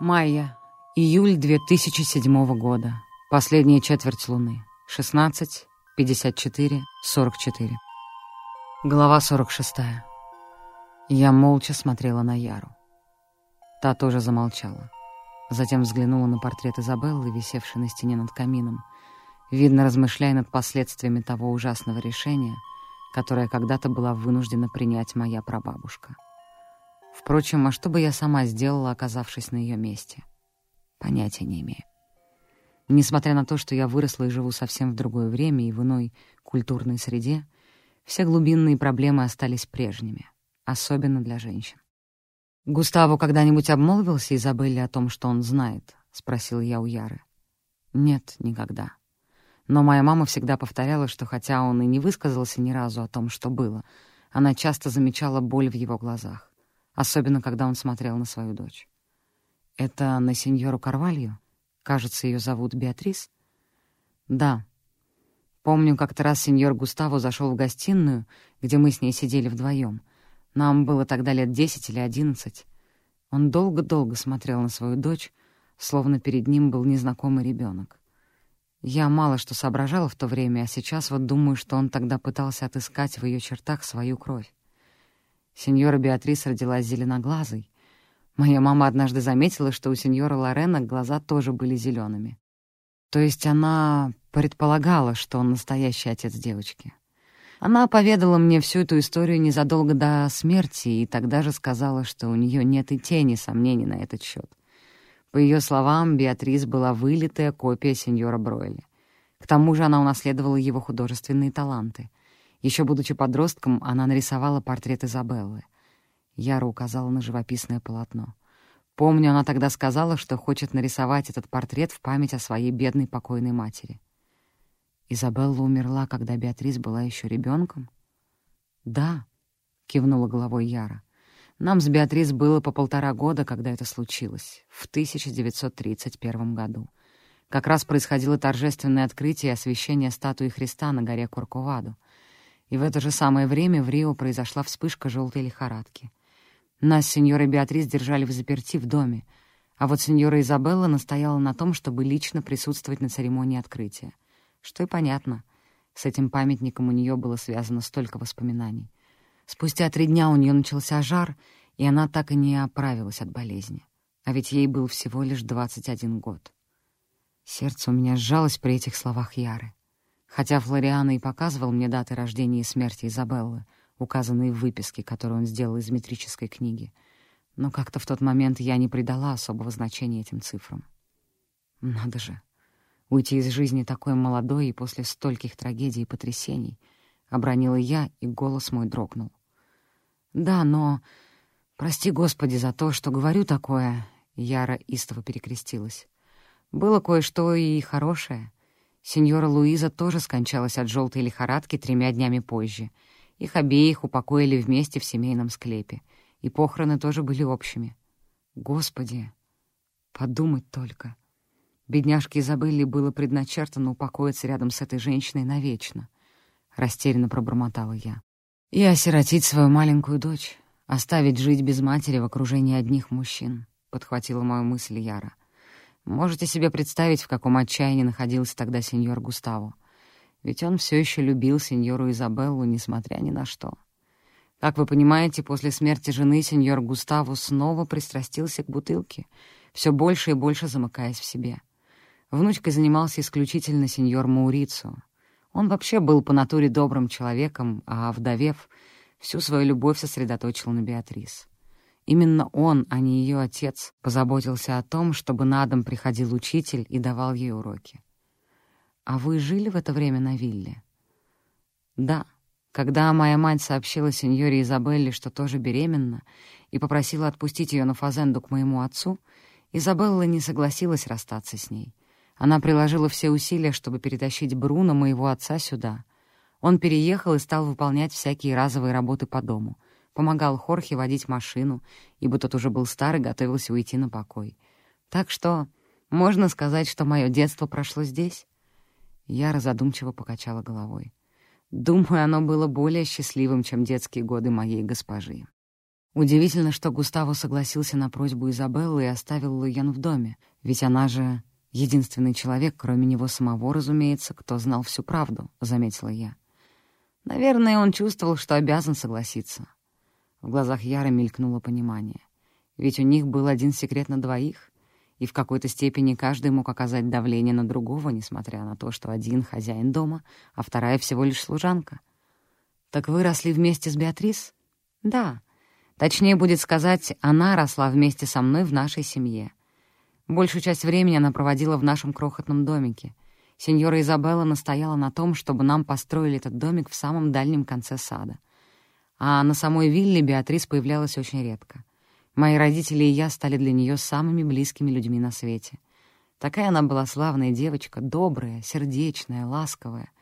Майя. Июль 2007 года. Последняя четверть луны. 16, 54, 44. Глава 46. Я молча смотрела на Яру. Та тоже замолчала. Затем взглянула на портрет Изабеллы, висевший на стене над камином, видно, размышляя над последствиями того ужасного решения, которое когда-то была вынуждена принять моя прабабушка. Впрочем, а что бы я сама сделала, оказавшись на ее месте? Понятия не имею. Несмотря на то, что я выросла и живу совсем в другое время и в иной культурной среде, все глубинные проблемы остались прежними, особенно для женщин. «Густаво когда-нибудь обмолвился Изабелле о том, что он знает?» — спросил я у Яры. «Нет, никогда. Но моя мама всегда повторяла, что хотя он и не высказался ни разу о том, что было, она часто замечала боль в его глазах особенно когда он смотрел на свою дочь. «Это на сеньору Карвалью? Кажется, ее зовут Беатрис?» «Да. Помню, как-то раз сеньор Густаво зашел в гостиную, где мы с ней сидели вдвоем. Нам было тогда лет десять или одиннадцать. Он долго-долго смотрел на свою дочь, словно перед ним был незнакомый ребенок. Я мало что соображала в то время, а сейчас вот думаю, что он тогда пытался отыскать в ее чертах свою кровь. Сеньора Беатрис родилась зеленоглазой. Моя мама однажды заметила, что у сеньора Лорена глаза тоже были зелеными. То есть она предполагала, что он настоящий отец девочки. Она поведала мне всю эту историю незадолго до смерти и тогда же сказала, что у нее нет и тени сомнений на этот счет. По ее словам, Беатрис была вылитая копия сеньора Бройли. К тому же она унаследовала его художественные таланты — еще будучи подростком, она нарисовала портрет Изабеллы. Яра указала на живописное полотно. Помню, она тогда сказала, что хочет нарисовать этот портрет в память о своей бедной покойной матери. Изабелла умерла, когда Беатрис была еще ребенком? «Да», — кивнула головой Яра. «Нам с Беатрис было по полтора года, когда это случилось, в 1931 году. Как раз происходило торжественное открытие и освящение статуи Христа на горе Куркуваду — и в это же самое время в Рио произошла вспышка желтой лихорадки. Нас с сеньорой Беатрис держали в заперти в доме, а вот сеньора Изабелла настояла на том, чтобы лично присутствовать на церемонии открытия. Что и понятно. С этим памятником у нее было связано столько воспоминаний. Спустя три дня у нее начался жар, и она так и не оправилась от болезни. А ведь ей был всего лишь 21 год. Сердце у меня сжалось при этих словах Яры. Хотя Флориана и показывал мне даты рождения и смерти Изабеллы, указанные в выписке, которую он сделал из метрической книги, но как-то в тот момент я не придала особого значения этим цифрам. Надо же, уйти из жизни такой молодой и после стольких трагедий и потрясений, обронила я, и голос мой дрогнул. «Да, но... Прости, Господи, за то, что говорю такое...» Яра истово перекрестилась. «Было кое-что и хорошее. Сеньора Луиза тоже скончалась от желтой лихорадки тремя днями позже. Их обеих упокоили вместе в семейном склепе. И похороны тоже были общими. Господи, подумать только. Бедняжке Изабелле было предначертано упокоиться рядом с этой женщиной навечно. Растерянно пробормотала я. И осиротить свою маленькую дочь, оставить жить без матери в окружении одних мужчин, — подхватила мою мысль Яра. Можете себе представить, в каком отчаянии находился тогда сеньор Густаво. Ведь он все еще любил сеньору Изабеллу, несмотря ни на что. Как вы понимаете, после смерти жены сеньор Густаво снова пристрастился к бутылке, все больше и больше замыкаясь в себе. Внучкой занимался исключительно сеньор Маурицу. Он вообще был по натуре добрым человеком, а, вдовев, всю свою любовь сосредоточил на Беатрис. Именно он, а не ее отец, позаботился о том, чтобы на дом приходил учитель и давал ей уроки. «А вы жили в это время на вилле?» «Да. Когда моя мать сообщила сеньоре Изабелле, что тоже беременна, и попросила отпустить ее на фазенду к моему отцу, Изабелла не согласилась расстаться с ней. Она приложила все усилия, чтобы перетащить Бруно, моего отца, сюда. Он переехал и стал выполнять всякие разовые работы по дому — помогал Хорхе водить машину, ибо тот уже был стар и готовился уйти на покой. Так что Можно сказать, что мое детство прошло здесь?» Я разодумчиво покачала головой. Думаю, оно было более счастливым, чем детские годы моей госпожи. Удивительно, что Густаво согласился на просьбу Изабеллы и оставил Луян в доме, ведь она же единственный человек, кроме него самого, разумеется, кто знал всю правду, — заметила я. Наверное, он чувствовал, что обязан согласиться. В глазах Яра мелькнуло понимание. Ведь у них был один секрет на двоих, и в какой-то степени каждый мог оказать давление на другого, несмотря на то, что один хозяин дома, а вторая всего лишь служанка. «Так вы росли вместе с Беатрис?» «Да», Точнее будет сказать, она росла вместе со мной в нашей семье. Большую часть времени она проводила в нашем крохотном домике. Сеньора Изабелла настояла на том, чтобы нам построили этот домик в самом дальнем конце сада. А на самой вилле Беатрис появлялась очень редко. Мои родители и я стали для нее самыми близкими людьми на свете. Такая она была славная девочка, добрая, сердечная, ласковая.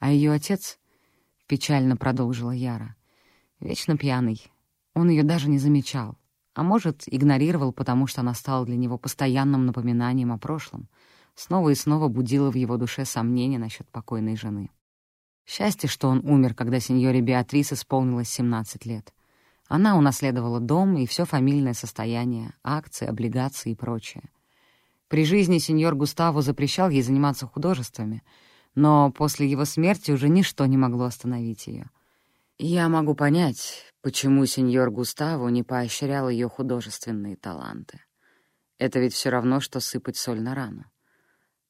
А ее отец, — печально продолжила Яра, — вечно пьяный, он ее даже не замечал, а может, игнорировал, потому что она стала для него постоянным напоминанием о прошлом, снова и снова будила в его душе сомнения насчет покойной жены. Счастье, что он умер, когда сеньоре Беатрис исполнилось 17 лет. Она унаследовала дом и все фамильное состояние, акции, облигации и прочее. При жизни сеньор Густаво запрещал ей заниматься художествами, но после его смерти уже ничто не могло остановить ее. Я могу понять, почему сеньор Густаво не поощрял ее художественные таланты. Это ведь все равно, что сыпать соль на рану.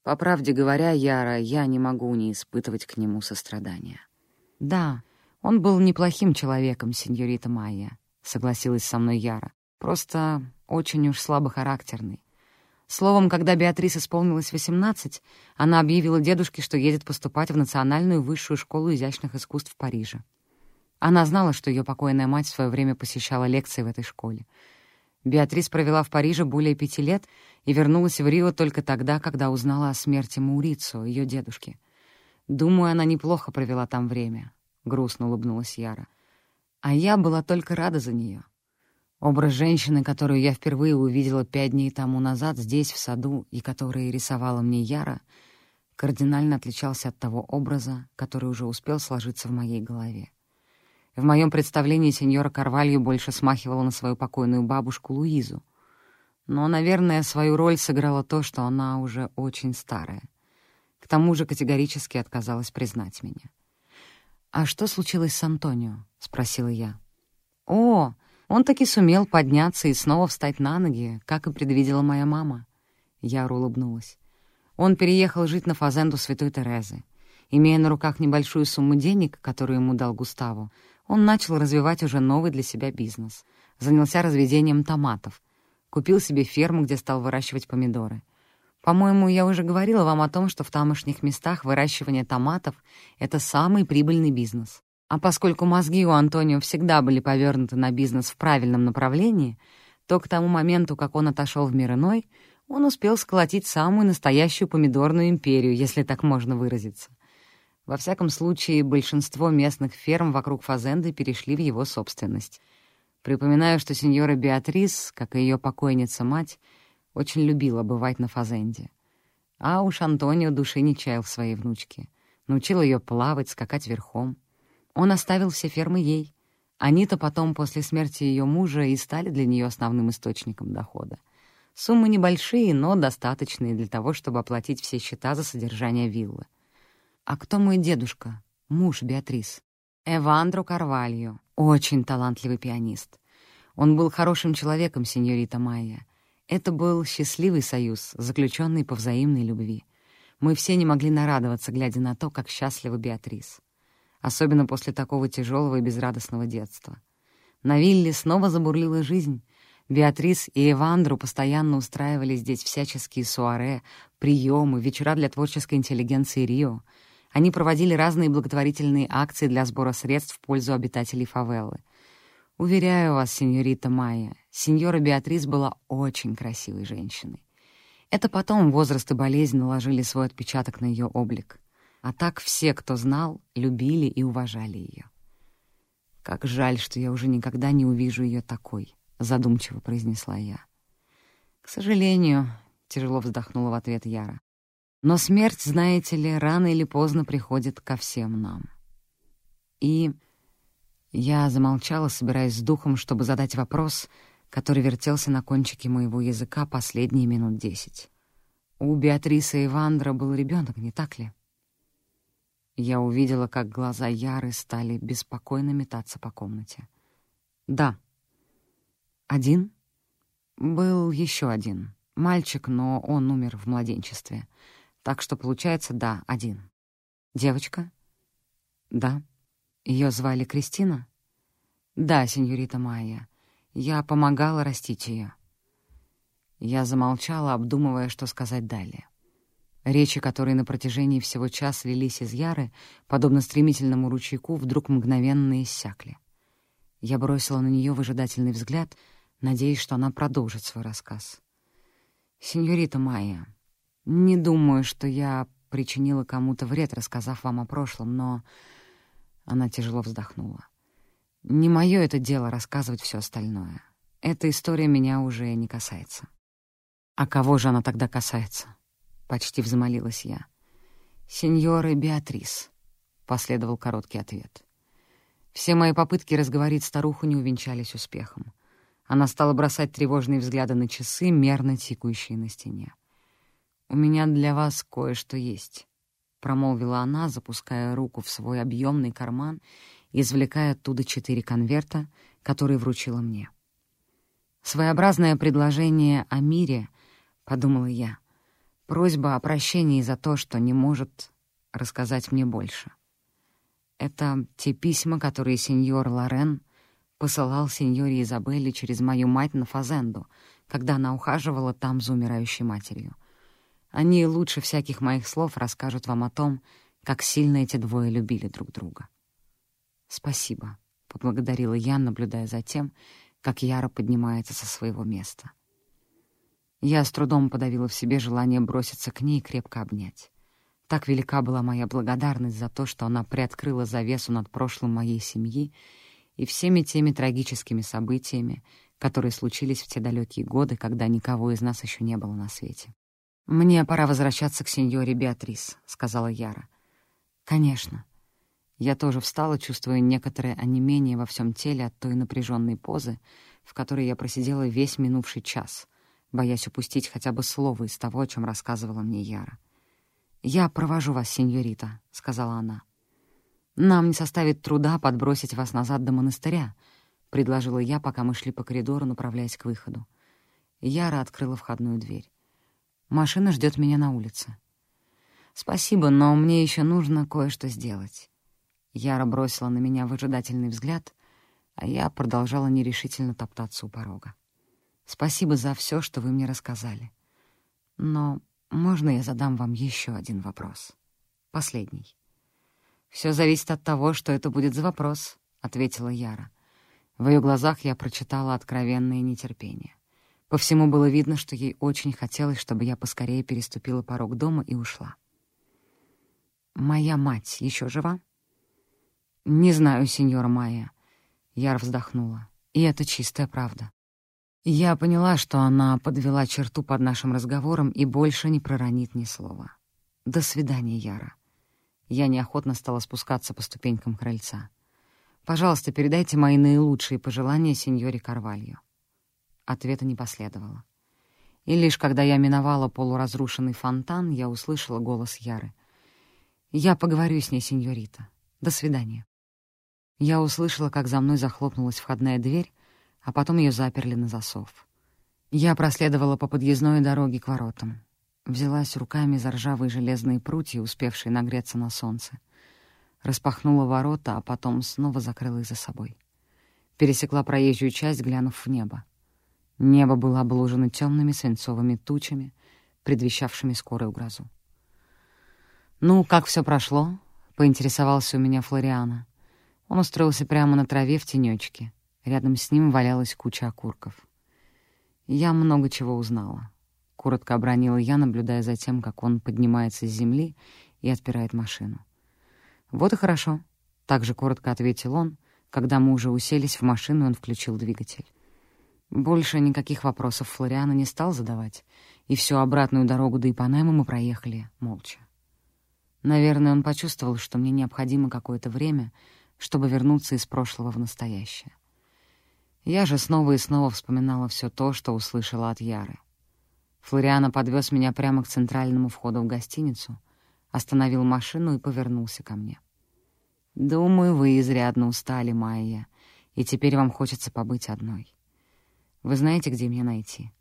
По правде говоря, Яра, я не могу не испытывать к нему сострадания. «Да, он был неплохим человеком, сеньорита Майя», — согласилась со мной Яра. «Просто очень уж слабохарактерный. Словом, когда Беатрис исполнилось 18, она объявила дедушке, что едет поступать в Национальную высшую школу изящных искусств в Париже. Она знала, что ее покойная мать в свое время посещала лекции в этой школе. Беатрис провела в Париже более пяти лет и вернулась в Рио только тогда, когда узнала о смерти Маурицу, ее дедушки. Думаю, она неплохо провела там время, — грустно улыбнулась Яра. А я была только рада за нее. Образ женщины, которую я впервые увидела пять дней тому назад здесь, в саду, и который рисовала мне Яра, кардинально отличался от того образа, который уже успел сложиться в моей голове. В моем представлении сеньора Карвалью больше смахивала на свою покойную бабушку Луизу. Но, наверное, свою роль сыграло то, что она уже очень старая. К тому же категорически отказалась признать меня. «А что случилось с Антонио?» — спросила я. «О, он таки сумел подняться и снова встать на ноги, как и предвидела моя мама». Яра улыбнулась. Он переехал жить на фазенду Святой Терезы. Имея на руках небольшую сумму денег, которую ему дал Густаво, он начал развивать уже новый для себя бизнес. Занялся разведением томатов. Купил себе ферму, где стал выращивать помидоры. По-моему, я уже говорила вам о том, что в тамошних местах выращивание томатов — это самый прибыльный бизнес. А поскольку мозги у Антонио всегда были повернуты на бизнес в правильном направлении, то к тому моменту, как он отошел в мир иной, он успел сколотить самую настоящую помидорную империю, если так можно выразиться — во всяком случае, большинство местных ферм вокруг Фазенды перешли в его собственность. Припоминаю, что сеньора Беатрис, как и ее покойница-мать, очень любила бывать на Фазенде. А уж Антонио души не чаял в своей внучке. Научил ее плавать, скакать верхом. Он оставил все фермы ей. Они-то потом, после смерти ее мужа, и стали для нее основным источником дохода. Суммы небольшие, но достаточные для того, чтобы оплатить все счета за содержание виллы. А кто мой дедушка? Муж Беатрис. Эвандро Карвальо. Очень талантливый пианист. Он был хорошим человеком, сеньорита Майя. Это был счастливый союз, заключенный по взаимной любви. Мы все не могли нарадоваться, глядя на то, как счастлива Беатрис. Особенно после такого тяжелого и безрадостного детства. На вилле снова забурлила жизнь. Беатрис и Эвандру постоянно устраивали здесь всяческие суаре, приемы, вечера для творческой интеллигенции Рио — они проводили разные благотворительные акции для сбора средств в пользу обитателей фавелы. Уверяю вас, сеньорита Майя, сеньора Беатрис была очень красивой женщиной. Это потом возраст и болезнь наложили свой отпечаток на ее облик. А так все, кто знал, любили и уважали ее. «Как жаль, что я уже никогда не увижу ее такой», — задумчиво произнесла я. «К сожалению, тяжело вздохнула в ответ Яра. «Но смерть, знаете ли, рано или поздно приходит ко всем нам». И я замолчала, собираясь с духом, чтобы задать вопрос, который вертелся на кончике моего языка последние минут десять. У Беатрисы и Вандра был ребенок, не так ли? Я увидела, как глаза Яры стали беспокойно метаться по комнате. «Да». «Один?» «Был еще один. Мальчик, но он умер в младенчестве. Так что, получается, да, один. Девочка?» «Да». Ее звали Кристина?» «Да, сеньорита Майя. Я помогала растить ее. Я замолчала, обдумывая, что сказать далее. Речи, которые на протяжении всего часа лились из Яры, подобно стремительному ручейку, вдруг мгновенно иссякли. Я бросила на нее выжидательный взгляд, надеясь, что она продолжит свой рассказ. «Сеньорита Майя, не думаю, что я причинила кому-то вред, рассказав вам о прошлом, но...» Она тяжело вздохнула. «Не мое это дело рассказывать все остальное. Эта история меня уже не касается». «А кого же она тогда касается?» — почти взмолилась я. «Сеньоры Беатрис», — последовал короткий ответ. Все мои попытки разговорить старуху не увенчались успехом. Она стала бросать тревожные взгляды на часы, мерно тикающие на стене. «У меня для вас кое-что есть», — промолвила она, запуская руку в свой объемный карман и извлекая оттуда четыре конверта, которые вручила мне. Своеобразное предложение о мире —— подумала я. Просьба о прощении за то, что не может рассказать мне больше. Это те письма, которые сеньор Лорен посылал сеньоре Изабелле через мою мать на Фазенду, когда она ухаживала там за умирающей матерью. Они лучше всяких моих слов расскажут вам о том, как сильно эти двое любили друг друга. «Спасибо», — поблагодарила я, наблюдая за тем, как Яра поднимается со своего места. — я с трудом подавила в себе желание броситься к ней и крепко обнять. Так велика была моя благодарность за то, что она приоткрыла завесу над прошлым моей семьи и всеми теми трагическими событиями, которые случились в те далекие годы, когда никого из нас еще не было на свете. «Мне пора возвращаться к сеньоре Беатрис», — сказала Яра. «Конечно». Я тоже встала, чувствуя некоторое онемение во всем теле от той напряженной позы, в которой я просидела весь минувший час — боясь упустить хотя бы слово из того, о чем рассказывала мне Яра. «Я провожу вас, сеньорита», — сказала она. «Нам не составит труда подбросить вас назад до монастыря», — предложила я, пока мы шли по коридору, направляясь к выходу. Яра открыла входную дверь. «Машина ждет меня на улице». «Спасибо, но мне еще нужно кое-что сделать». Яра бросила на меня выжидательный взгляд, а я продолжала нерешительно топтаться у порога. Спасибо за все, что вы мне рассказали. Но можно я задам вам еще один вопрос? Последний. Все зависит от того, что это будет за вопрос, — ответила Яра. В ее глазах я прочитала откровенное нетерпение. По всему было видно, что ей очень хотелось, чтобы я поскорее переступила порог дома и ушла. «Моя мать еще жива?» «Не знаю, сеньора Майя». Яр вздохнула. «И это чистая правда. Я поняла, что она подвела черту под нашим разговором и больше не проронит ни слова. «До свидания, Яра». Я неохотно стала спускаться по ступенькам крыльца. «Пожалуйста, передайте мои наилучшие пожелания сеньоре Карвалью». Ответа не последовало. И лишь когда я миновала полуразрушенный фонтан, я услышала голос Яры. «Я поговорю с ней, сеньорита. До свидания». Я услышала, как за мной захлопнулась входная дверь, а потом ее заперли на засов. Я проследовала по подъездной дороге к воротам. Взялась руками за ржавые железные прутья, успевшие нагреться на солнце. Распахнула ворота, а потом снова закрыла их за собой. Пересекла проезжую часть, глянув в небо. Небо было обложено темными свинцовыми тучами, предвещавшими скорую грозу. «Ну, как все прошло?» — поинтересовался у меня Флориана. Он устроился прямо на траве в тенечке. Рядом с ним валялась куча окурков. Я много чего узнала. Коротко обронила я, наблюдая за тем, как он поднимается с земли и отпирает машину. «Вот и хорошо», — также коротко ответил он. Когда мы уже уселись в машину, он включил двигатель. Больше никаких вопросов Флориана не стал задавать, и всю обратную дорогу до Ипанемы мы проехали молча. Наверное, он почувствовал, что мне необходимо какое-то время, чтобы вернуться из прошлого в настоящее. Я же снова и снова вспоминала все то, что услышала от Яры. Флориана подвез меня прямо к центральному входу в гостиницу, остановил машину и повернулся ко мне. «Думаю, вы изрядно устали, Майя, и теперь вам хочется побыть одной. Вы знаете, где меня найти?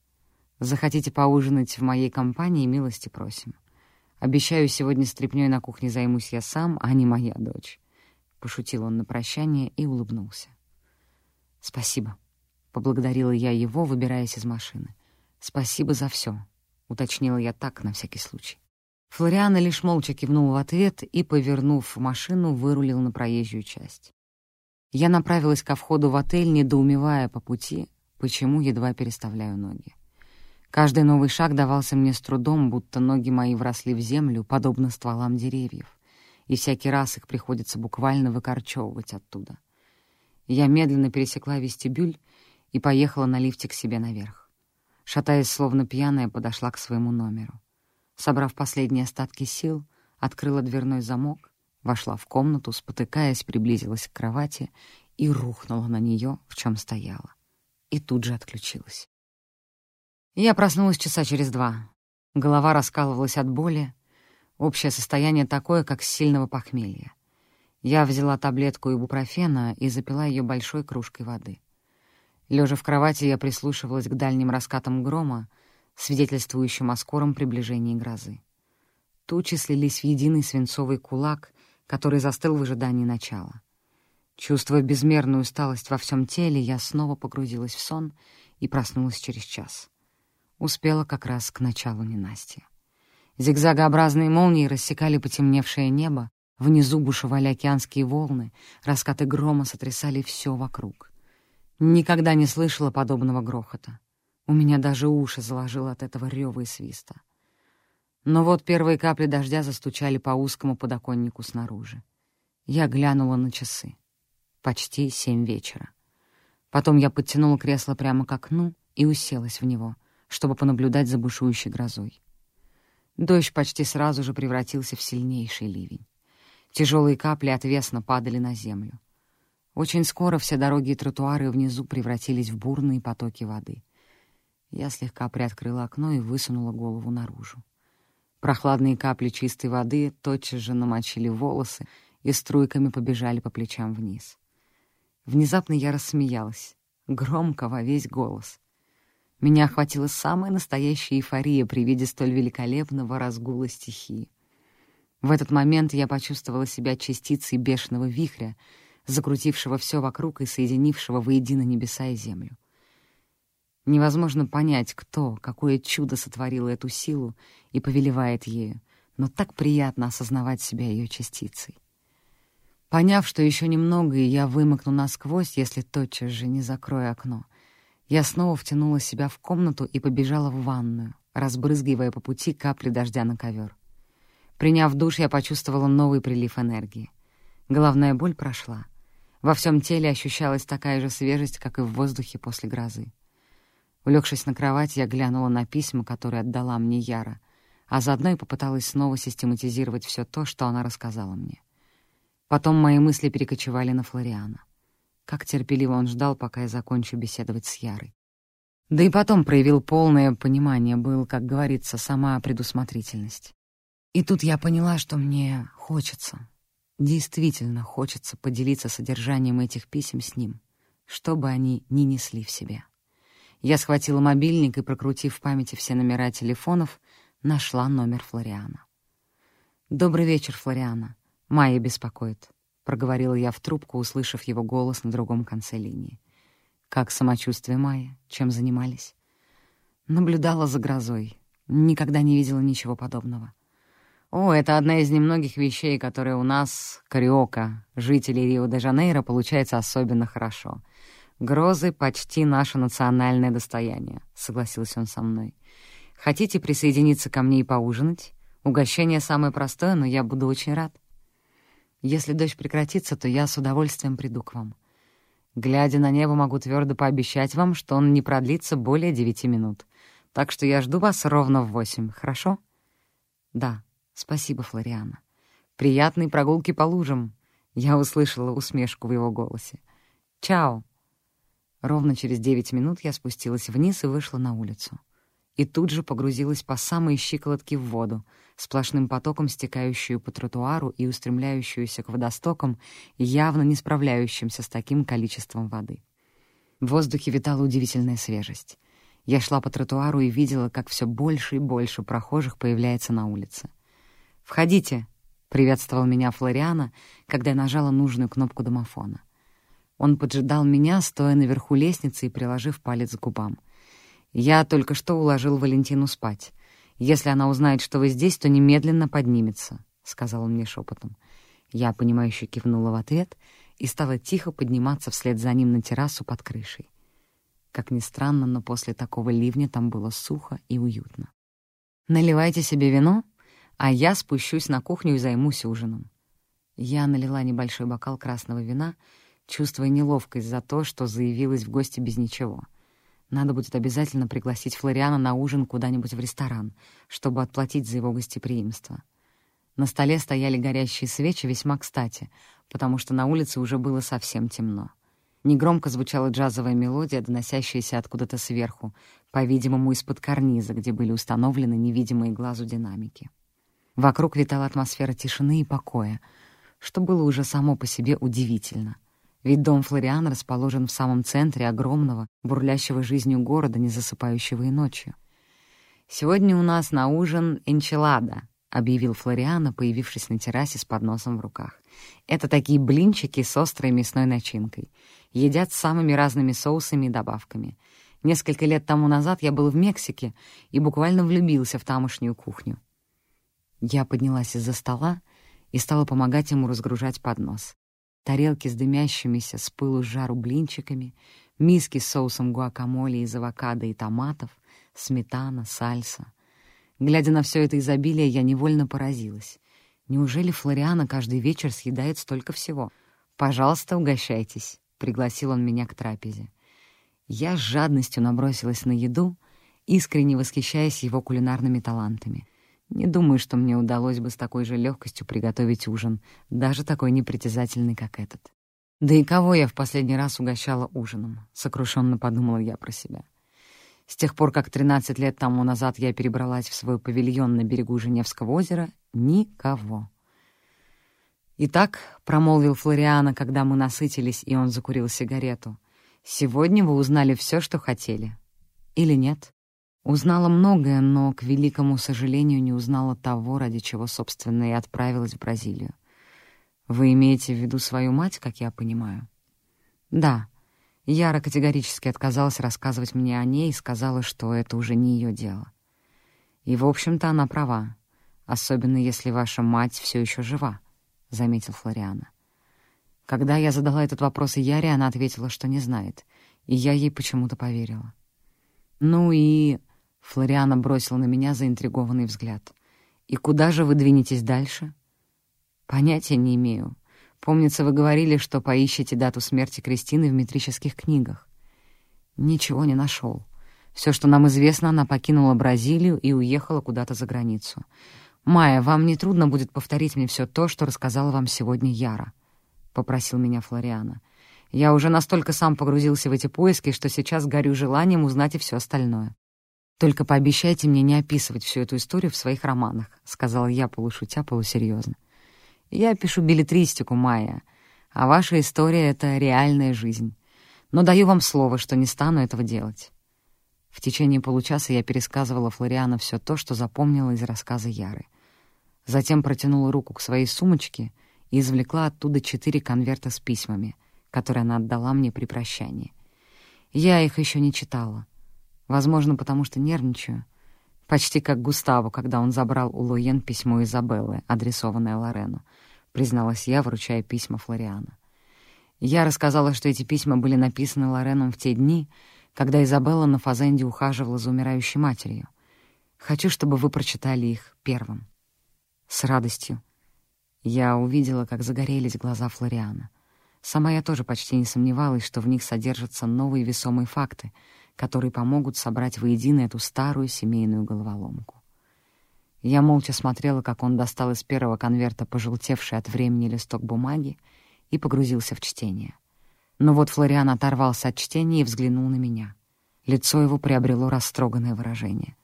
Захотите поужинать в моей компании, милости просим. Обещаю, сегодня стряпнёй на кухне займусь я сам, а не моя дочь». Пошутил он на прощание и улыбнулся. «Спасибо», — поблагодарила я его, выбираясь из машины. «Спасибо за всё», — уточнила я так, на всякий случай. Флориана лишь молча кивнул в ответ и, повернув машину, вырулил на проезжую часть. Я направилась ко входу в отель, недоумевая по пути, почему едва переставляю ноги. Каждый новый шаг давался мне с трудом, будто ноги мои вросли в землю, подобно стволам деревьев, и всякий раз их приходится буквально выкорчевывать оттуда. Я медленно пересекла вестибюль и поехала на лифте к себе наверх. Шатаясь, словно пьяная, подошла к своему номеру. Собрав последние остатки сил, открыла дверной замок, вошла в комнату, спотыкаясь, приблизилась к кровати и рухнула на нее, в чем стояла. И тут же отключилась. Я проснулась часа через два. Голова раскалывалась от боли. Общее состояние такое, как сильного похмелья. Я взяла таблетку ибупрофена и запила ее большой кружкой воды. Лежа в кровати, я прислушивалась к дальним раскатам грома, свидетельствующим о скором приближении грозы. Тучи слились в единый свинцовый кулак, который застыл в ожидании начала. Чувствуя безмерную усталость во всем теле, я снова погрузилась в сон и проснулась через час. Успела как раз к началу ненастья. Зигзагообразные молнии рассекали потемневшее небо, внизу бушевали океанские волны, раскаты грома сотрясали все вокруг. Никогда не слышала подобного грохота. У меня даже уши заложило от этого рёва и свиста. Но вот первые капли дождя застучали по узкому подоконнику снаружи. Я глянула на часы. Почти семь вечера. Потом я подтянула кресло прямо к окну и уселась в него, чтобы понаблюдать за бушующей грозой. Дождь почти сразу же превратился в сильнейший ливень. Тяжелые капли отвесно падали на землю. Очень скоро все дороги и тротуары внизу превратились в бурные потоки воды — я слегка приоткрыла окно и высунула голову наружу. Прохладные капли чистой воды тотчас же намочили волосы и струйками побежали по плечам вниз. Внезапно я рассмеялась, громко во весь голос. Меня охватила самая настоящая эйфория при виде столь великолепного разгула стихии. В этот момент я почувствовала себя частицей бешеного вихря, закрутившего все вокруг и соединившего воедино небеса и землю. Невозможно понять, кто, какое чудо сотворило эту силу и повелевает ею, но так приятно осознавать себя ее частицей. Поняв, что еще немного, и я вымокну насквозь, если тотчас же не закрою окно, я снова втянула себя в комнату и побежала в ванную, разбрызгивая по пути капли дождя на ковер. Приняв душ, я почувствовала новый прилив энергии. Головная боль прошла. Во всем теле ощущалась такая же свежесть, как и в воздухе после грозы. Улегшись на кровать, я глянула на письма, которые отдала мне Яра, а заодно и попыталась снова систематизировать все то, что она рассказала мне. Потом мои мысли перекочевали на Флориана. Как терпеливо он ждал, пока я закончу беседовать с Ярой. Да и потом проявил полное понимание, был, как говорится, сама предусмотрительность. И тут я поняла, что мне хочется, действительно хочется поделиться содержанием этих писем с ним, что бы они ни несли в себе. Я схватила мобильник и, прокрутив в памяти все номера телефонов, нашла номер Флориана. «Добрый вечер, Флориана. Майя беспокоит», — проговорила я в трубку, услышав его голос на другом конце линии. «Как самочувствие Майя? Чем занимались?» Наблюдала за грозой. Никогда не видела ничего подобного. О, это одна из немногих вещей, которые у нас, кариока, жителей Рио-де-Жанейро, получается особенно хорошо — «Грозы — почти наше национальное достояние», — согласился он со мной. «Хотите присоединиться ко мне и поужинать? Угощение самое простое, но я буду очень рад. Если дождь прекратится, то я с удовольствием приду к вам. Глядя на небо, могу твердо пообещать вам, что он не продлится более девяти минут. Так что я жду вас ровно в восемь, хорошо? Да, спасибо, Флориана. Приятной прогулки по лужам. Я услышала усмешку в его голосе. Чао. Ровно через девять минут я спустилась вниз и вышла на улицу. И тут же погрузилась по самые щиколотки в воду, сплошным потоком стекающую по тротуару и устремляющуюся к водостокам, явно не справляющимся с таким количеством воды. В воздухе витала удивительная свежесть. Я шла по тротуару и видела, как все больше и больше прохожих появляется на улице. «Входите!» — приветствовал меня Флориана, когда я нажала нужную кнопку домофона. Он поджидал меня, стоя наверху лестницы и приложив палец к губам. «Я только что уложил Валентину спать. Если она узнает, что вы здесь, то немедленно поднимется», — сказал он мне шепотом. Я, понимающе кивнула в ответ и стала тихо подниматься вслед за ним на террасу под крышей. Как ни странно, но после такого ливня там было сухо и уютно. «Наливайте себе вино, а я спущусь на кухню и займусь ужином». Я налила небольшой бокал красного вина — чувствуя неловкость за то, что заявилась в гости без ничего. Надо будет обязательно пригласить Флориана на ужин куда-нибудь в ресторан, чтобы отплатить за его гостеприимство. На столе стояли горящие свечи весьма кстати, потому что на улице уже было совсем темно. Негромко звучала джазовая мелодия, доносящаяся откуда-то сверху, по-видимому, из-под карниза, где были установлены невидимые глазу динамики. Вокруг витала атмосфера тишины и покоя, что было уже само по себе удивительно. Ведь дом Флориан расположен в самом центре огромного, бурлящего жизнью города, не засыпающего и ночью. «Сегодня у нас на ужин энчилада», — объявил Флориана, появившись на террасе с подносом в руках. «Это такие блинчики с острой мясной начинкой. Едят с самыми разными соусами и добавками. Несколько лет тому назад я был в Мексике и буквально влюбился в тамошнюю кухню». Я поднялась из-за стола и стала помогать ему разгружать поднос тарелки с дымящимися с пылу с жару блинчиками, миски с соусом гуакамоле из авокадо и томатов, сметана, сальса. Глядя на все это изобилие, я невольно поразилась. Неужели Флориана каждый вечер съедает столько всего? «Пожалуйста, угощайтесь», — пригласил он меня к трапезе. Я с жадностью набросилась на еду, искренне восхищаясь его кулинарными талантами — не думаю, что мне удалось бы с такой же легкостью приготовить ужин, даже такой непритязательный, как этот. Да и кого я в последний раз угощала ужином, сокрушенно подумала я про себя. С тех пор, как 13 лет тому назад я перебралась в свой павильон на берегу Женевского озера, никого. «Итак», — промолвил Флориана, когда мы насытились, и он закурил сигарету, «сегодня вы узнали все, что хотели. Или нет?» Узнала многое, но, к великому сожалению, не узнала того, ради чего, собственно, и отправилась в Бразилию. Вы имеете в виду свою мать, как я понимаю? Да. Яра категорически отказалась рассказывать мне о ней и сказала, что это уже не ее дело. И, в общем-то, она права, особенно если ваша мать все еще жива, — заметил Флориана. Когда я задала этот вопрос Яре, она ответила, что не знает, и я ей почему-то поверила. Ну и... Флориана бросил на меня заинтригованный взгляд. «И куда же вы двинетесь дальше?» «Понятия не имею. Помнится, вы говорили, что поищете дату смерти Кристины в метрических книгах». «Ничего не нашел. Все, что нам известно, она покинула Бразилию и уехала куда-то за границу. Майя, вам не трудно будет повторить мне все то, что рассказала вам сегодня Яра?» — попросил меня Флориана. «Я уже настолько сам погрузился в эти поиски, что сейчас горю желанием узнать и все остальное». «Только пообещайте мне не описывать всю эту историю в своих романах», — сказала я полушутя, полусерьезно. «Я пишу билетристику, Майя, а ваша история — это реальная жизнь. Но даю вам слово, что не стану этого делать». В течение получаса я пересказывала Флориану все то, что запомнила из рассказа Яры. Затем протянула руку к своей сумочке и извлекла оттуда четыре конверта с письмами, которые она отдала мне при прощании. Я их еще не читала — Возможно, потому что нервничаю. Почти как Густаво, когда он забрал у Луен письмо Изабеллы, адресованное Лорену, призналась я, вручая письма Флориана. Я рассказала, что эти письма были написаны Лореном в те дни, когда Изабелла на Фазенде ухаживала за умирающей матерью. Хочу, чтобы вы прочитали их первым. С радостью. Я увидела, как загорелись глаза Флориана. Сама я тоже почти не сомневалась, что в них содержатся новые весомые факты, которые помогут собрать воедино эту старую семейную головоломку. Я молча смотрела, как он достал из первого конверта пожелтевший от времени листок бумаги и погрузился в чтение. Но вот Флориан оторвался от чтения и взглянул на меня. Лицо его приобрело растроганное выражение.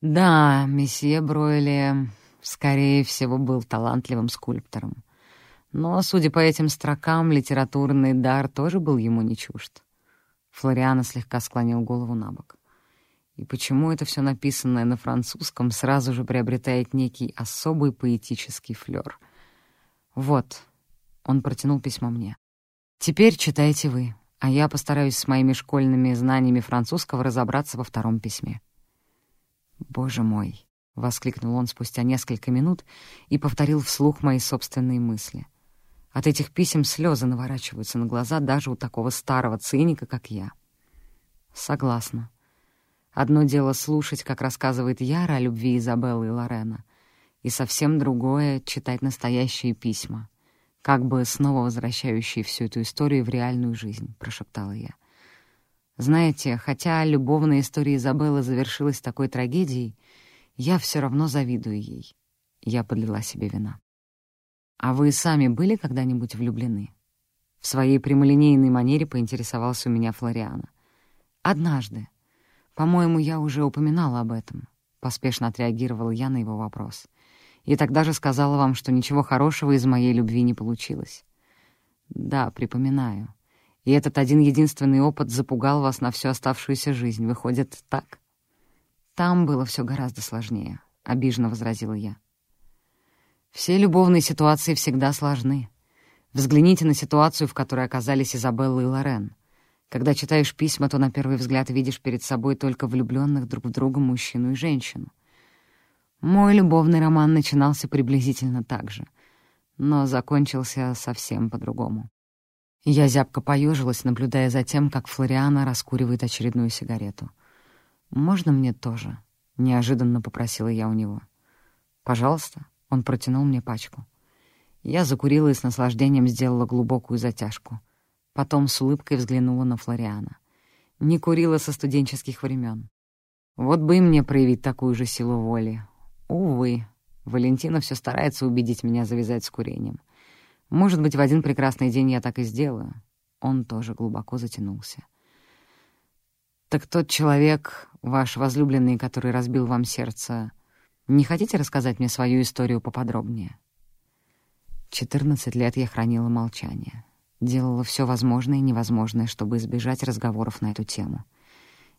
Да, месье Бройли, скорее всего, был талантливым скульптором. Но, судя по этим строкам, литературный дар тоже был ему не чужд. Флориана слегка склонил голову на бок. И почему это все написанное на французском сразу же приобретает некий особый поэтический флёр? Вот, он протянул письмо мне. Теперь читайте вы, а я постараюсь с моими школьными знаниями французского разобраться во втором письме. «Боже мой!» — воскликнул он спустя несколько минут и повторил вслух мои собственные мысли. От этих писем слезы наворачиваются на глаза даже у такого старого циника, как я. Согласна. Одно дело слушать, как рассказывает Яра о любви Изабеллы и Лорена, и совсем другое — читать настоящие письма, как бы снова возвращающие всю эту историю в реальную жизнь, — прошептала я. Знаете, хотя любовная история Изабеллы завершилась такой трагедией, я все равно завидую ей. Я подлила себе вина. А вы сами были когда-нибудь влюблены? В своей прямолинейной манере поинтересовался у меня Флориана. Однажды, «По-моему, я уже упоминала об этом», — поспешно отреагировала я на его вопрос. «И тогда же сказала вам, что ничего хорошего из моей любви не получилось». «Да, припоминаю. И этот один-единственный опыт запугал вас на всю оставшуюся жизнь. Выходит, так?» «Там было все гораздо сложнее», — обиженно возразила я. «Все любовные ситуации всегда сложны. Взгляните на ситуацию, в которой оказались Изабелла и Лорен. Когда читаешь письма, то на первый взгляд видишь перед собой только влюбленных друг в друга мужчину и женщину. Мой любовный роман начинался приблизительно так же, но закончился совсем по-другому. Я зябко поежилась, наблюдая за тем, как Флориана раскуривает очередную сигарету. «Можно мне тоже?» — неожиданно попросила я у него. «Пожалуйста». Он протянул мне пачку. Я закурила и с наслаждением сделала глубокую затяжку — Потом с улыбкой взглянула на Флориана. Не курила со студенческих времен. Вот бы и мне проявить такую же силу воли. Увы, Валентина все старается убедить меня завязать с курением. Может быть, в один прекрасный день я так и сделаю. Он тоже глубоко затянулся. «Так тот человек, ваш возлюбленный, который разбил вам сердце, не хотите рассказать мне свою историю поподробнее?» Четырнадцать лет я хранила молчание. Делала все возможное и невозможное, чтобы избежать разговоров на эту тему.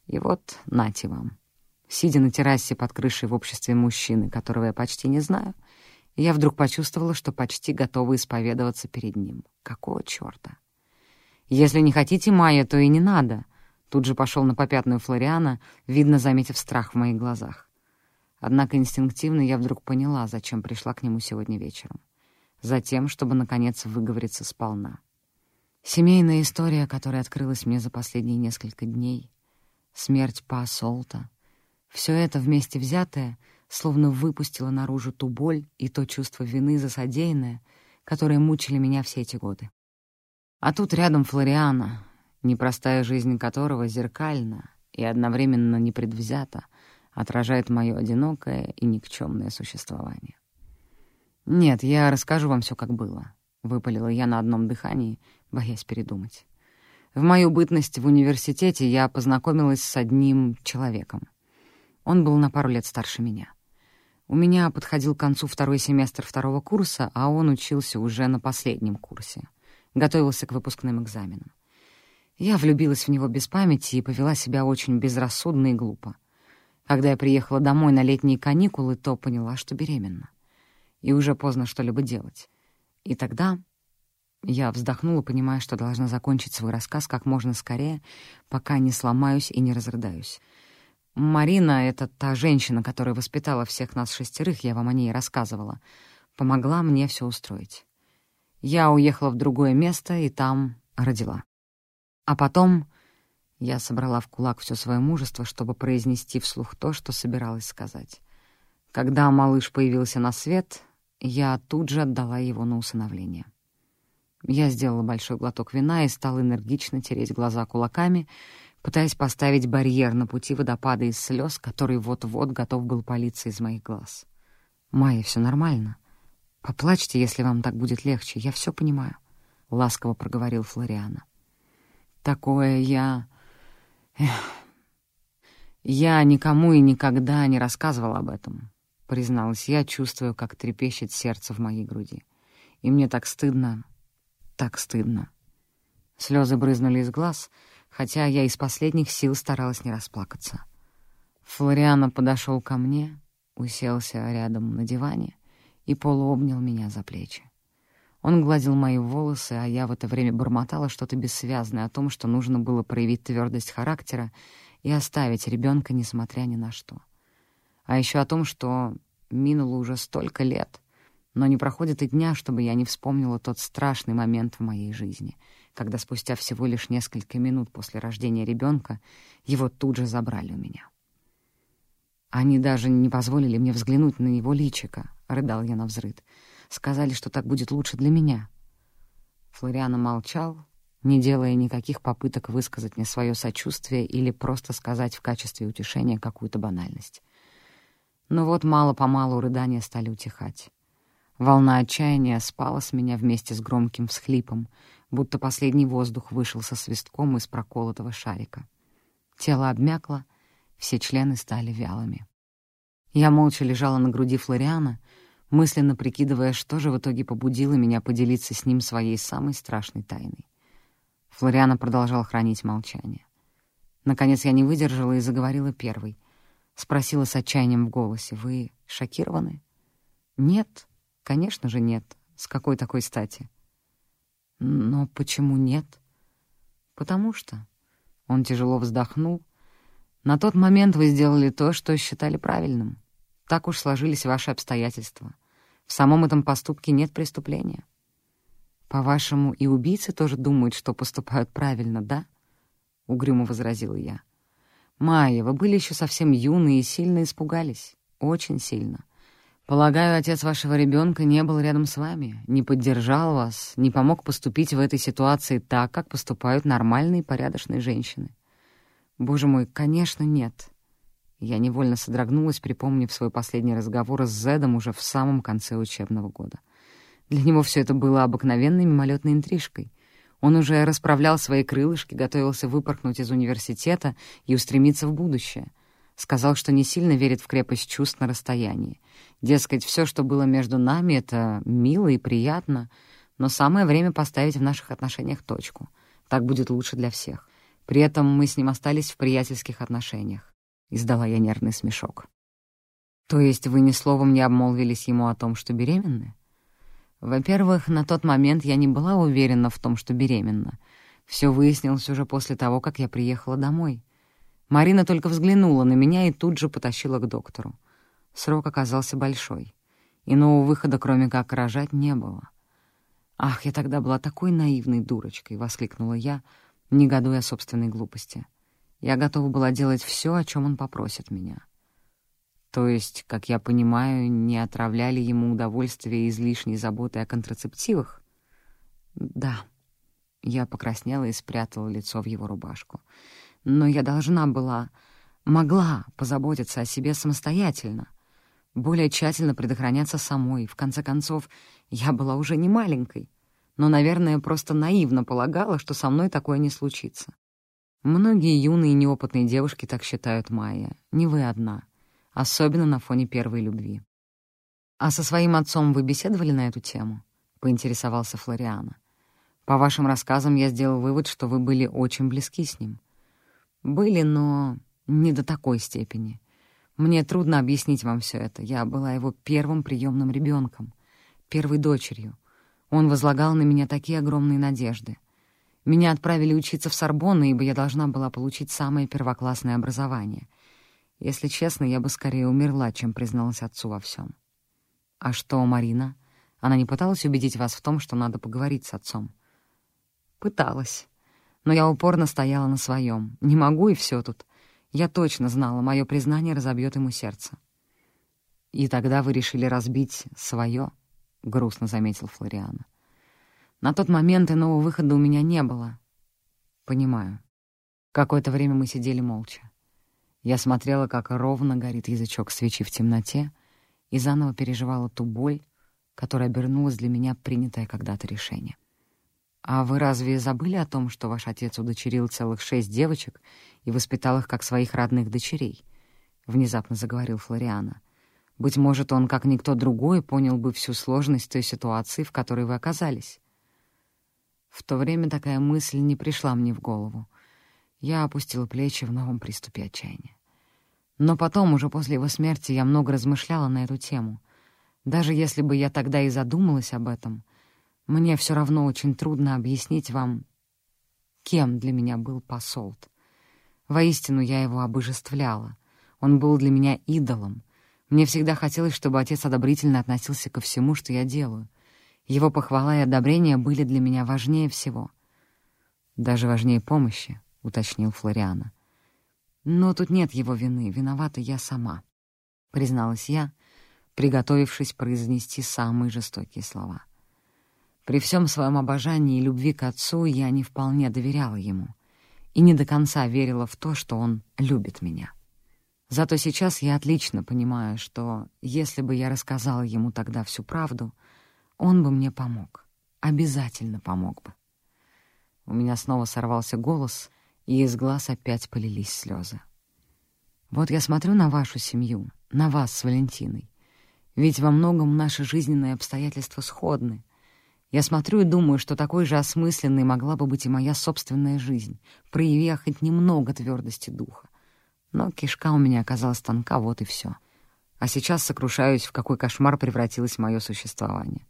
И вот, нате вам. Сидя на террасе под крышей в обществе мужчины, которого я почти не знаю, я вдруг почувствовала, что почти готова исповедоваться перед ним. Какого чёрта? «Если не хотите Майя, то и не надо», Тут же пошел на попятную Флориана, видно, заметив страх в моих глазах. Однако инстинктивно я вдруг поняла, зачем пришла к нему сегодня вечером. Затем, чтобы, наконец, выговориться сполна. Семейная история, которая открылась мне за последние несколько дней, смерть Па Солта, все это вместе взятое словно выпустило наружу ту боль и то чувство вины за содеянное, которые мучили меня все эти годы. А тут рядом Флориана, непростая жизнь которого зеркально и одновременно непредвзято отражает мое одинокое и никчемное существование. Нет, я расскажу вам все, как было. — выпалила я на одном дыхании, боясь передумать. В мою бытность в университете я познакомилась с одним человеком. Он был на пару лет старше меня. У меня подходил к концу второй семестр второго курса, а он учился уже на последнем курсе. Готовился к выпускным экзаменам. Я влюбилась в него без памяти и повела себя очень безрассудно и глупо. Когда я приехала домой на летние каникулы, то поняла, что беременна. И уже поздно что-либо делать. И тогда я вздохнула, понимая, что должна закончить свой рассказ как можно скорее, пока не сломаюсь и не разрыдаюсь. Марина — это та женщина, которая воспитала всех нас шестерых, я вам о ней рассказывала, помогла мне все устроить. Я уехала в другое место и там родила. А потом я собрала в кулак все свое мужество, чтобы произнести вслух то, что собиралась сказать. Когда малыш появился на свет, я тут же отдала его на усыновление. Я сделала большой глоток вина и стала энергично тереть глаза кулаками, пытаясь поставить барьер на пути водопада из слез, который вот-вот готов был палиться из моих глаз. «Майя, все нормально. Поплачьте, если вам так будет легче. Я все понимаю», — ласково проговорил Флориана. «Такое я... Я никому и никогда не рассказывал об этом», — призналась я, чувствую, как трепещет сердце в моей груди. «И мне так стыдно, так стыдно». Слезы брызнули из глаз — хотя я из последних сил старалась не расплакаться. Флориано подошел ко мне, уселся рядом на диване и полуобнял меня за плечи. Он гладил мои волосы, а я в это время бормотала что-то бессвязное о том, что нужно было проявить твердость характера и оставить ребенка, несмотря ни на что. А еще о том, что минуло уже столько лет, но не проходит и дня, чтобы я не вспомнила тот страшный момент в моей жизни — когда спустя всего лишь несколько минут после рождения ребенка его тут же забрали у меня. «Они даже не позволили мне взглянуть на его личико», — рыдал я на взрыд. «Сказали, что так будет лучше для меня». Флориана молчал, не делая никаких попыток высказать мне свое сочувствие или просто сказать в качестве утешения какую-то банальность. Но вот мало-помалу рыдания стали утихать. Волна отчаяния спала с меня вместе с громким всхлипом, будто последний воздух вышел со свистком из проколотого шарика. Тело обмякло, все члены стали вялыми. Я молча лежала на груди Флориана, мысленно прикидывая, что же в итоге побудило меня поделиться с ним своей самой страшной тайной. Флориана продолжал хранить молчание. Наконец я не выдержала и заговорила первой. Спросила с отчаянием в голосе, «Вы шокированы?» «Нет, конечно же нет. С какой такой стати?» Но почему нет? Потому что... Он тяжело вздохнул. На тот момент вы сделали то, что считали правильным. Так уж сложились ваши обстоятельства. В самом этом поступке нет преступления. По-вашему, и убийцы тоже думают, что поступают правильно, да? Угрюмо возразила я. Майя, вы были еще совсем юны и сильно испугались. Очень сильно. Полагаю, отец вашего ребенка не был рядом с вами, не поддержал вас, не помог поступить в этой ситуации так, как поступают нормальные порядочные женщины. Боже мой, конечно, нет. Я невольно содрогнулась, припомнив свой последний разговор с Зедом уже в самом конце учебного года. Для него все это было обыкновенной мимолетной интрижкой. Он уже расправлял свои крылышки, готовился выпорхнуть из университета и устремиться в будущее — Сказал, что не сильно верит в крепость чувств на расстоянии. Дескать, все, что было между нами, — это мило и приятно, но самое время поставить в наших отношениях точку. Так будет лучше для всех. При этом мы с ним остались в приятельских отношениях. Издала я нервный смешок. То есть вы ни словом не обмолвились ему о том, что беременны? Во-первых, на тот момент я не была уверена в том, что беременна. Все выяснилось уже после того, как я приехала домой. Марина только взглянула на меня и тут же потащила к доктору. Срок оказался большой. Иного выхода, кроме как рожать, не было. «Ах, я тогда была такой наивной дурочкой!» — воскликнула я, негодуя о собственной глупости. Я готова была делать все, о чем он попросит меня. То есть, как я понимаю, не отравляли ему удовольствие излишней заботы о контрацептивах? Да. Я покраснела и спрятала лицо в его рубашку. Но я должна была, могла позаботиться о себе самостоятельно, более тщательно предохраняться самой. В конце концов, я была уже не маленькой, но, наверное, просто наивно полагала, что со мной такое не случится. Многие юные неопытные девушки так считают Майя, не вы одна, особенно на фоне первой любви. «А со своим отцом вы беседовали на эту тему?» — поинтересовался Флориана. «По вашим рассказам я сделал вывод, что вы были очень близки с ним». Были, но не до такой степени. Мне трудно объяснить вам все это. Я была его первым приемным ребенком, первой дочерью. Он возлагал на меня такие огромные надежды. Меня отправили учиться в Сорбонну, ибо я должна была получить самое первоклассное образование. Если честно, я бы скорее умерла, чем призналась отцу во всем. А что, Марина? Она не пыталась убедить вас в том, что надо поговорить с отцом? Пыталась. Но я упорно стояла на своем. Не могу, и все тут. Я точно знала, мое признание разобьет ему сердце. «И тогда вы решили разбить свое?» — грустно заметил Флориана. На тот момент иного выхода у меня не было. Понимаю. Какое-то время мы сидели молча. Я смотрела, как ровно горит язычок свечи в темноте, и заново переживала ту боль, которая обернулась для меня принятое когда-то решение. «А вы разве забыли о том, что ваш отец удочерил целых шесть девочек и воспитал их как своих родных дочерей?» — внезапно заговорил Флориана. «Быть может, он, как никто другой, понял бы всю сложность той ситуации, в которой вы оказались. В то время такая мысль не пришла мне в голову. Я опустила плечи в новом приступе отчаяния. Но потом, уже после его смерти, я много размышляла на эту тему. Даже если бы я тогда и задумалась об этом, мне все равно очень трудно объяснить вам, кем для меня был посолт. Воистину, я его обожествляла. Он был для меня идолом. Мне всегда хотелось, чтобы отец одобрительно относился ко всему, что я делаю — его похвала и одобрение были для меня важнее всего. «Даже важнее помощи», — уточнил Флориана. «Но тут нет его вины, виновата я сама», — призналась я, приготовившись произнести самые жестокие слова. При всем своем обожании и любви к отцу я не вполне доверяла ему и не до конца верила в то, что он любит меня. Зато сейчас я отлично понимаю, что если бы я рассказала ему тогда всю правду — он бы мне помог. Обязательно помог бы. У меня снова сорвался голос, и из глаз опять полились слезы. Вот я смотрю на вашу семью, на вас с Валентиной. Ведь во многом наши жизненные обстоятельства сходны. Я смотрю и думаю, что такой же осмысленной могла бы быть и моя собственная жизнь, проявив хоть немного твердости духа. Но кишка у меня оказалась тонка, вот и все. А сейчас сокрушаюсь, в какой кошмар превратилось мое существование.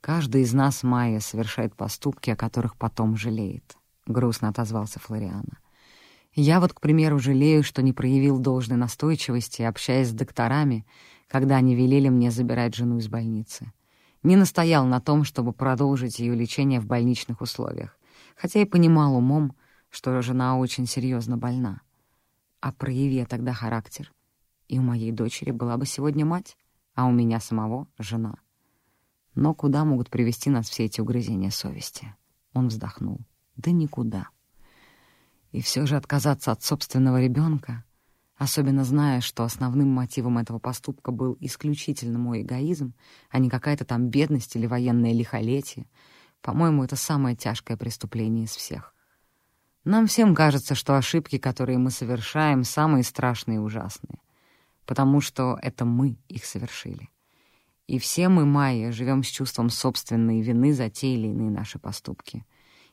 «Каждый из нас, Майя, совершает поступки, о которых потом жалеет», — грустно отозвался Флориана. «Я вот, к примеру, жалею, что не проявил должной настойчивости, общаясь с докторами, когда они велели мне забирать жену из больницы. Не настоял на том, чтобы продолжить ее лечение в больничных условиях, хотя и понимал умом, что жена очень серьезно больна. А прояви тогда характер, и у моей дочери была бы сегодня мать, а у меня самого — жена». Но куда могут привести нас все эти угрызения совести? Он вздохнул. Да никуда. И все же отказаться от собственного ребенка, особенно зная, что основным мотивом этого поступка был исключительно мой эгоизм, а не какая-то там бедность или военное лихолетие, по-моему, это самое тяжкое преступление из всех. Нам всем кажется, что ошибки, которые мы совершаем, самые страшные и ужасные, потому что это мы их совершили. И все мы, Майя, живем с чувством собственной вины за те или иные наши поступки.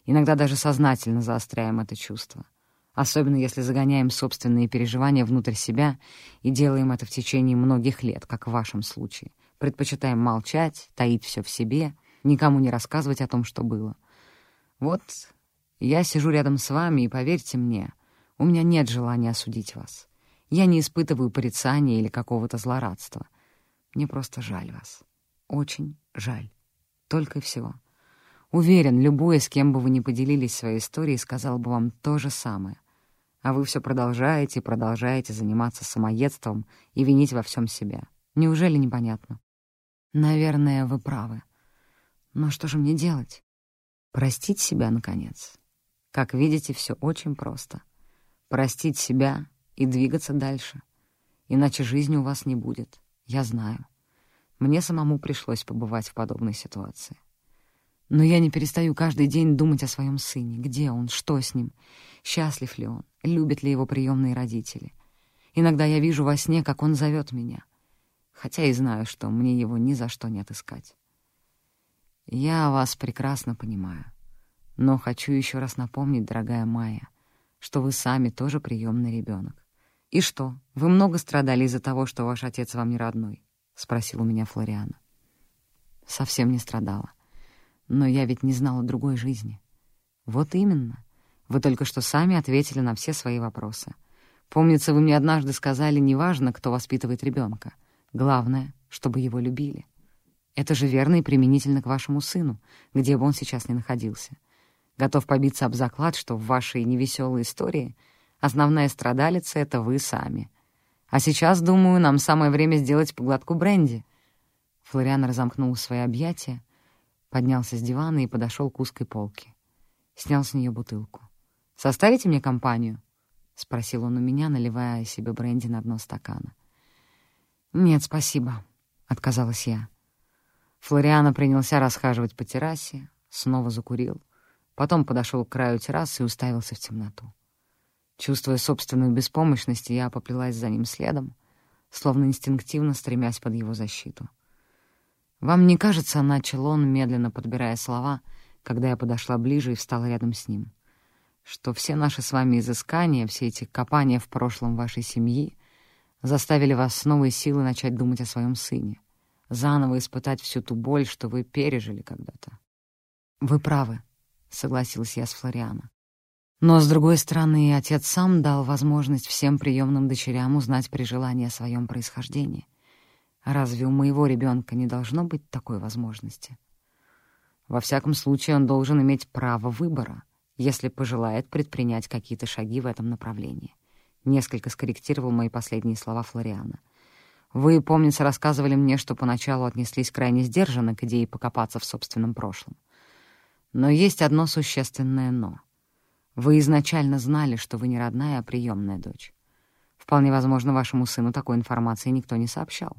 Иногда даже сознательно заостряем это чувство. Особенно если загоняем собственные переживания внутрь себя и делаем это в течение многих лет, как в вашем случае. Предпочитаем молчать, таить все в себе, никому не рассказывать о том, что было. Вот я сижу рядом с вами, и поверьте мне, у меня нет желания осудить вас. Я не испытываю порицания или какого-то злорадства — мне просто жаль вас. Очень жаль. Только и всего. Уверен, любой, с кем бы вы ни поделились своей историей, сказал бы вам то же самое. А вы все продолжаете и продолжаете заниматься самоедством и винить во всем себя. Неужели непонятно? Наверное, вы правы. Но что же мне делать? Простить себя, наконец. Как видите, все очень просто. Простить себя и двигаться дальше. Иначе жизни у вас не будет. Я знаю. Мне самому пришлось побывать в подобной ситуации. Но я не перестаю каждый день думать о своем сыне. Где он? Что с ним? Счастлив ли он? Любят ли его приемные родители? Иногда я вижу во сне, как он зовет меня. Хотя и знаю, что мне его ни за что не отыскать. Я вас прекрасно понимаю. Но хочу еще раз напомнить, дорогая Майя, что вы сами тоже приемный ребенок. «И что, вы много страдали из-за того, что ваш отец вам не родной?» — спросил у меня Флориана. «Совсем не страдала. Но я ведь не знала другой жизни». «Вот именно. Вы только что сами ответили на все свои вопросы. Помнится, вы мне однажды сказали, неважно, кто воспитывает ребенка. Главное, чтобы его любили. Это же верно и применительно к вашему сыну, где бы он сейчас ни находился. Готов побиться об заклад, что в вашей невеселой истории — Основная страдалица — это вы сами. А сейчас, думаю, нам самое время сделать по глотку бренди». Флориан разомкнул свои объятия, поднялся с дивана и подошел к узкой полке. Снял с нее бутылку. «Составите мне компанию?» — спросил он у меня, наливая себе бренди на дно стакана. «Нет, спасибо», — отказалась я. Флориана принялся расхаживать по террасе, снова закурил, потом подошел к краю террасы и уставился в темноту. Чувствуя собственную беспомощность, я поплелась за ним следом, словно инстинктивно стремясь под его защиту. «Вам не кажется, — начал он, медленно подбирая слова, когда я подошла ближе и встала рядом с ним, — что все наши с вами изыскания, все эти копания в прошлом вашей семьи заставили вас с новой силой начать думать о своем сыне, заново испытать всю ту боль, что вы пережили когда-то?» «Вы правы», — согласилась я с Флориана. Но, с другой стороны, отец сам дал возможность всем приемным дочерям узнать при желании о своем происхождении. Разве у моего ребенка не должно быть такой возможности? Во всяком случае, он должен иметь право выбора, если пожелает предпринять какие-то шаги в этом направлении. Несколько скорректировал мои последние слова Флориана. Вы, помнится, рассказывали мне, что поначалу отнеслись крайне сдержанно к идее покопаться в собственном прошлом. Но есть одно существенное «но». Вы изначально знали, что вы не родная, а приемная дочь. Вполне возможно, вашему сыну такой информации никто не сообщал.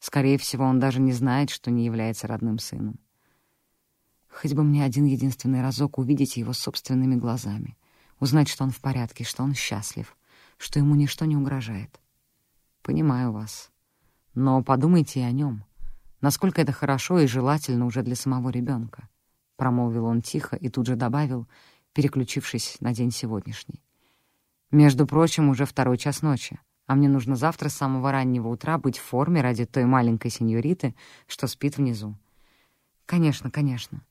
Скорее всего, он даже не знает, что не является родным сыном. Хоть бы мне один единственный разок увидеть его собственными глазами, узнать, что он в порядке, что он счастлив, что ему ничто не угрожает. Понимаю вас. Но подумайте и о нем. Насколько это хорошо и желательно уже для самого ребенка. Промолвил он тихо и тут же добавил — переключившись на день сегодняшний. Между прочим, уже второй час ночи, а мне нужно завтра с самого раннего утра быть в форме ради той маленькой сеньориты, что спит внизу. Конечно, конечно.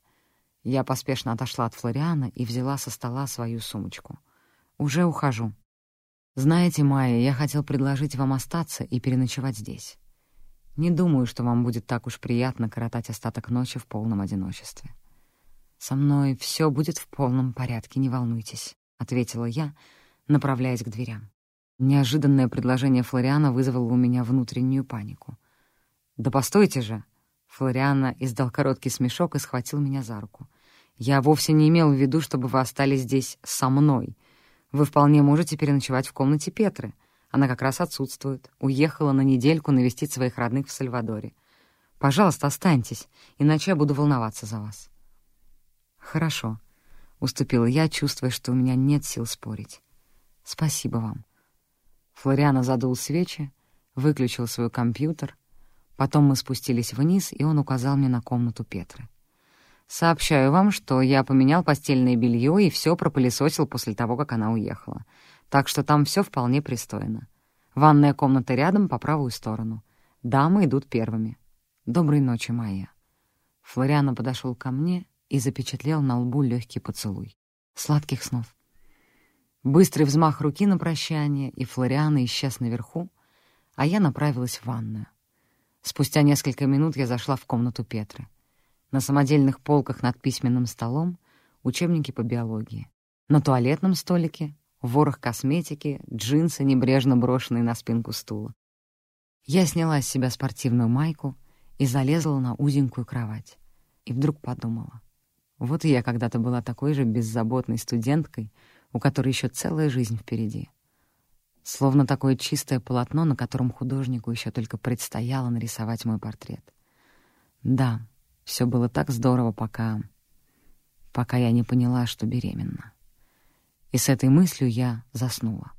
Я поспешно отошла от Флориана и взяла со стола свою сумочку. Уже ухожу. Знаете, Майя, я хотел предложить вам остаться и переночевать здесь. Не думаю, что вам будет так уж приятно коротать остаток ночи в полном одиночестве. «Со мной все будет в полном порядке, не волнуйтесь», — ответила я, направляясь к дверям. Неожиданное предложение Флориана вызвало у меня внутреннюю панику. «Да постойте же!» Флориана издал короткий смешок и схватил меня за руку. «Я вовсе не имел в виду, чтобы вы остались здесь со мной. Вы вполне можете переночевать в комнате Петры. Она как раз отсутствует. Уехала на недельку навестить своих родных в Сальвадоре. Пожалуйста, останьтесь, иначе я буду волноваться за вас». «Хорошо», — уступила я, чувствуя, что у меня нет сил спорить. «Спасибо вам». Флориана задул свечи, выключил свой компьютер. Потом мы спустились вниз, и он указал мне на комнату Петры. «Сообщаю вам, что я поменял постельное белье и все пропылесосил после того, как она уехала. Так что там все вполне пристойно. Ванная комната рядом, по правую сторону. Дамы идут первыми. Доброй ночи, Майя». Флориана подошел ко мне и запечатлел на лбу легкий поцелуй. Сладких снов. Быстрый взмах руки на прощание, и Флориана исчез наверху, а я направилась в ванную. Спустя несколько минут я зашла в комнату Петры. На самодельных полках над письменным столом учебники по биологии. На туалетном столике — ворох косметики, джинсы, небрежно брошенные на спинку стула. Я сняла с себя спортивную майку и залезла на узенькую кровать. И вдруг подумала. Вот и я когда-то была такой же беззаботной студенткой, у которой еще целая жизнь впереди. Словно такое чистое полотно, на котором художнику еще только предстояло нарисовать мой портрет. Да, все было так здорово, пока... пока я не поняла, что беременна. И с этой мыслью я заснула.